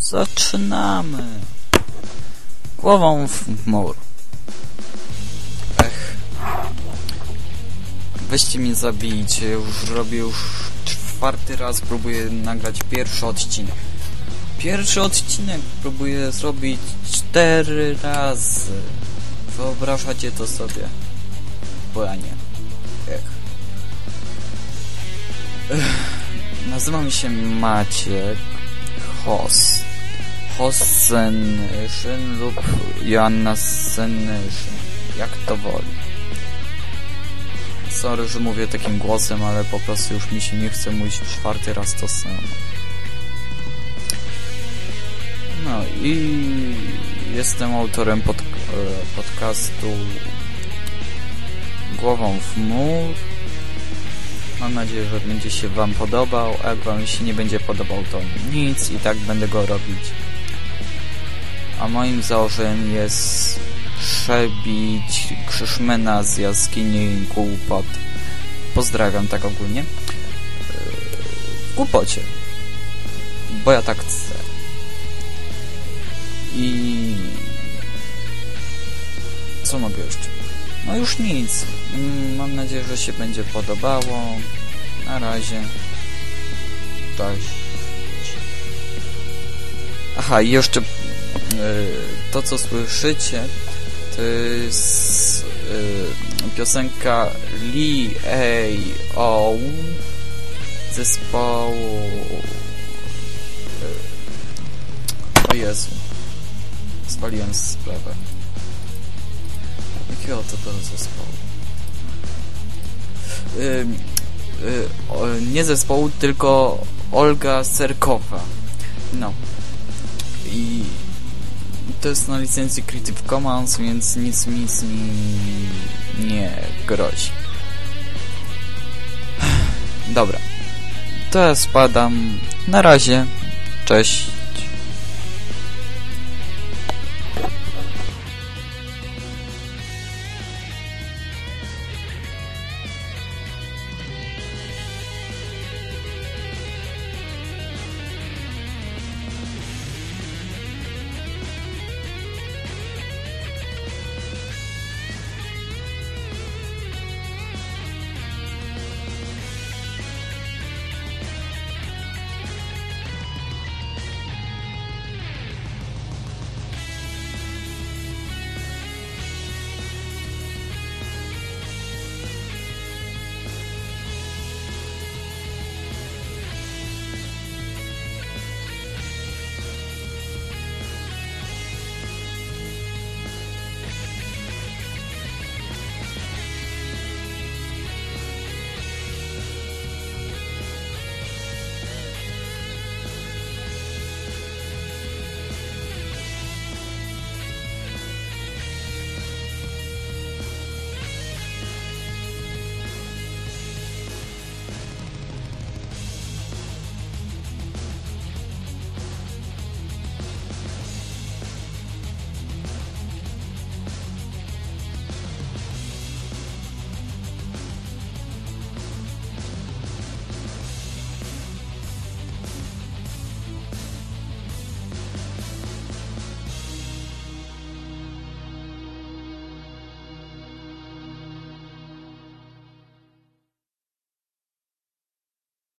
Zaczynamy. Głową w mur. Ech. Weźcie mnie zabijcie. Już robię już czwarty raz. Próbuję nagrać pierwszy odcinek. Pierwszy odcinek próbuję zrobić cztery razy. Wyobrażacie to sobie? Bo ja nie. Ech. Nazywam się Maciek Hos. Hossennation lub Joanna Sennation. Jak to woli. Sorry, że mówię takim głosem, ale po prostu już mi się nie chce mówić czwarty raz to samo. No i jestem autorem pod, podcastu Głową w mur. Mam nadzieję, że będzie się Wam podobał, a jak Wam się nie będzie podobał, to nic i tak będę go robić. A moim założeniem jest przebić Krzyszmena z jaskini głupot. Pozdrawiam tak ogólnie. W głupocie. Bo ja tak chcę. I... Co mogę jeszcze? No już nic. Mam nadzieję, że się będzie podobało. Na razie. Cześć. Aha, i jeszcze to, co słyszycie, to jest piosenka Lee A. O zespołu o Jezu spaliłem sprawę. Jakiego to to zespołu? Yy, nie zespołu, tylko Olga Serkowa. No. I to jest na licencji Creative Commons, więc nic, nic mi nie grozi. Dobra. To ja spadam. Na razie. Cześć.